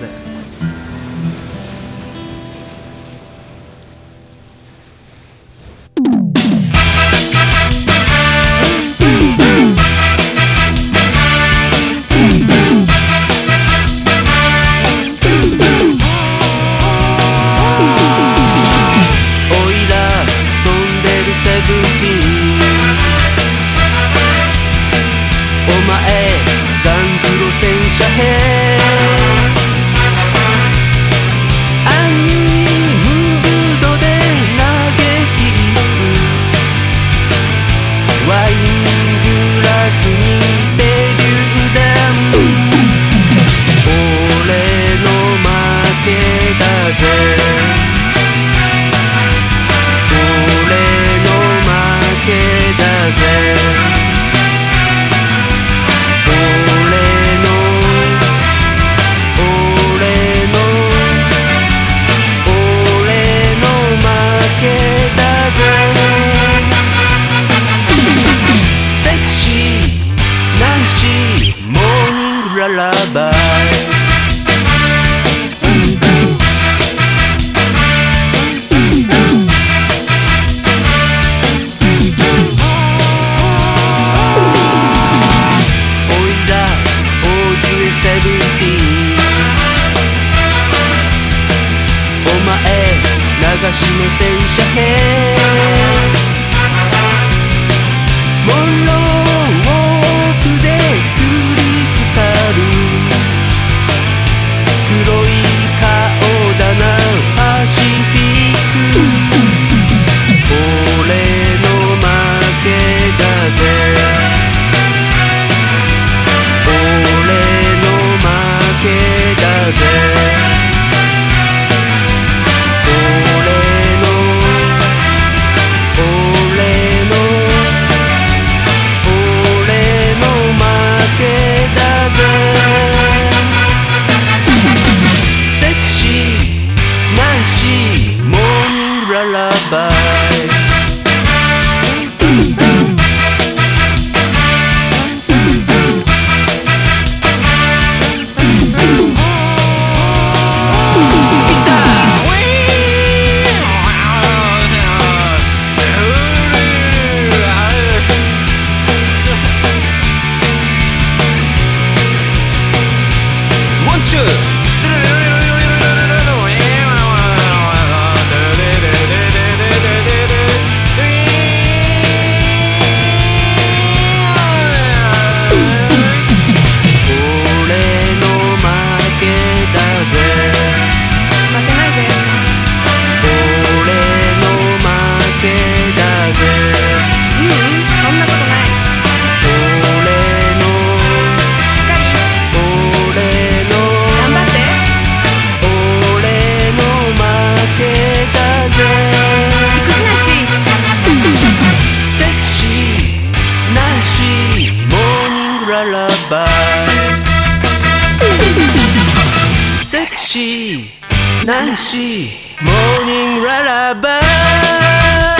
there. hay 探しの戦車兵 lullaby Nancy, Morning Lullaby.